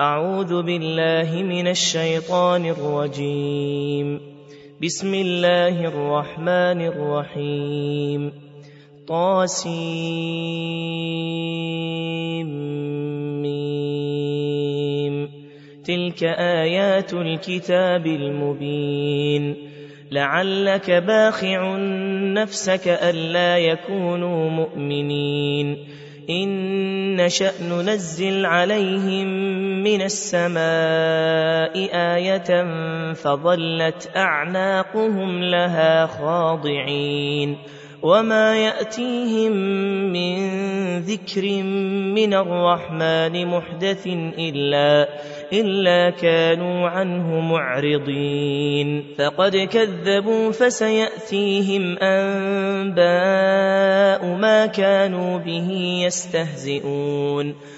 أعوذ بالله من الشيطان الرجيم. بسم الله الرحمن الرحيم. طاسيم. تلك آيات الكتاب المبين. لعلك باخع نفسك ألا يكونوا مؤمنين. إن نشأ ننزل عليهم من السماء آية فظلت أعناقهم لها خاضعين وما يأتيهم من ذكر من الرحمن محدث إلا إلا كانوا عنه معرضين. فقد كذبوا فسيأتيهم أنباء ما كانوا به يستهزئون.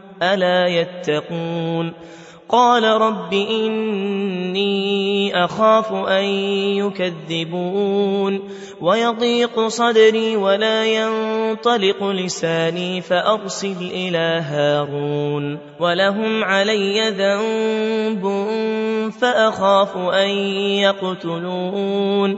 ألا يتقون قال رب إني أخاف أن يكذبون ويضيق صدري ولا ينطلق لساني فأرسل إلى هارون ولهم علي ذنب فأخاف أن يقتلون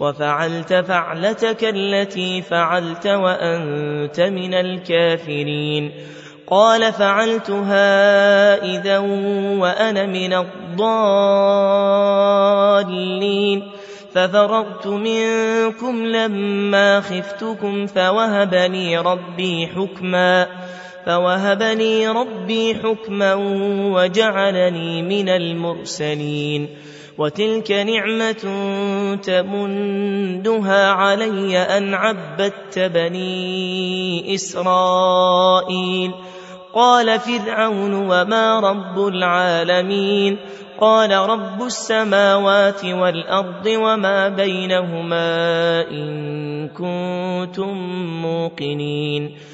وفعلت فعلتك التي فعلت وأنت من الكافرين. قال فعلتها إذا وأنا من الضالين. ففررت منكم لما خفتكم فوهبني ربي حكما. فوهبني ربي حكما وجعلني من المرسلين وتلك نعمة تمندها علي أن عبدت بني إسرائيل. قال فرعون وما رب العالمين. قال رب السماوات والأرض وما بينهما إن كنتم موقنين.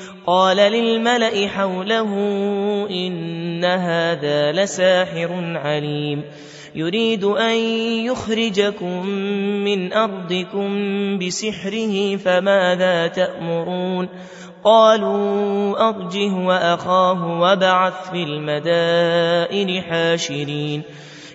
قال للملأ حوله إن هذا لساحر عليم. يريد أن يخرجكم من أرضكم بسحره فماذا تأمرون؟ قالوا أرجه وأخاه وبعث في المدائن حاشرين.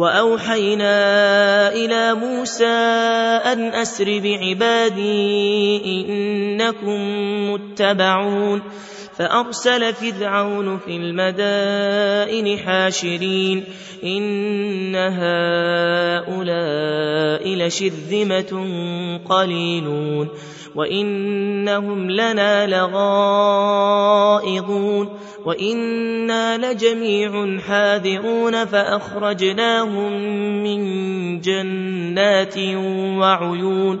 وأوحينا إلى موسى أن أسر بعبادي إنكم متبعون فأرسل فرعون في المدائن حاشرين إن هؤلاء لشرذمة قليلون وإنهم لنا لغائظون وإنا لجميع حاذرون فأخرجناهم من جنات وعيون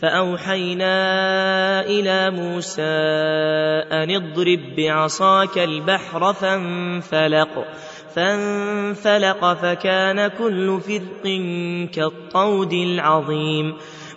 فأوحينا إلى موسى أن اضرب بعصاك البحر فانفلق فانفلق فكان كل فرق كالطود العظيم.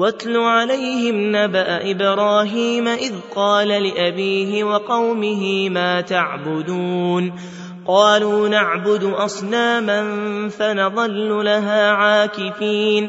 واتل عليهم نبأ إبراهيم إذ قال لأبيه وقومه ما تعبدون قالوا نعبد أصناما فنظل لها عاكفين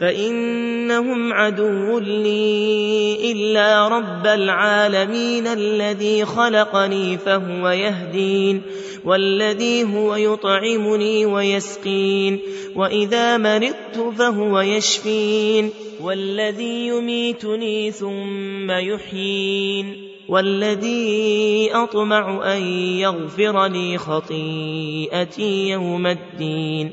فإنهم عدو لي إلا رب العالمين الذي خلقني فهو يهدين والذي هو يطعمني ويسقين وإذا مرضت فهو يشفين والذي يميتني ثم يحيين والذي أطمع أن يغفر لي خطيئتي يوم الدين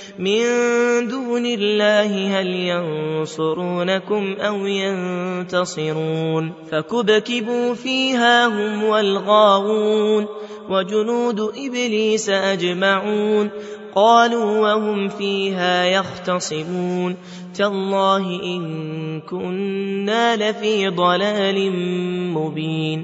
من دون الله هل ينصرونكم أو ينتصرون فكبكبوا فيها هم والغاوون وجنود إبليس أجمعون قالوا وهم فيها يختصمون تالله إن كنا لفي ضلال مبين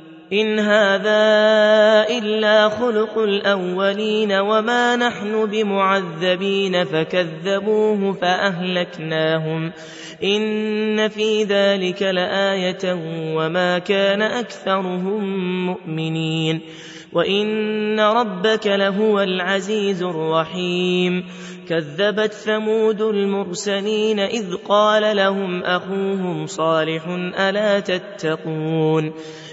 إن هذا إلا خلق الأولين وما نحن بمعذبين فكذبوه فأهلكناهم إن في ذلك لآية وما كان أكثرهم مؤمنين وإن ربك لهو العزيز الرحيم كذبت ثمود المرسلين إذ قال لهم أخوهم صالح ألا تتقون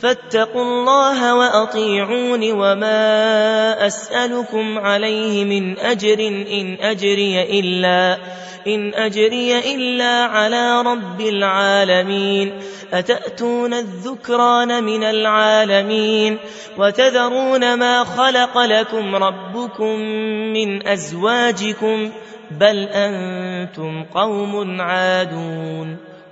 فاتقوا الله وأطيعون وما أسألكم عليه من أجر إن أجري إلا إن أجري إلا على رب العالمين. أتأتون الذكران من العالمين؟ وتذرون ما خلق لكم ربكم من أزواجكم؟ بل أنتم قوم عادون.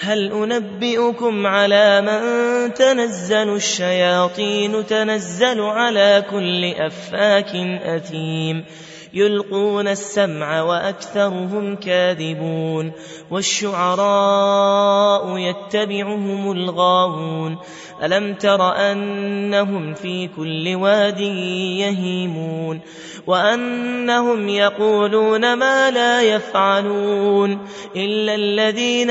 هل أنبئكم على من تنزل الشياطين تنزل على كل أفاك أثيم يلقون السمع وأكثرهم كاذبون والشعراء يتبعهم الغاوون ألم تر أنهم في كل واد يهيمون وأنهم يقولون ما لا يفعلون إلا الذين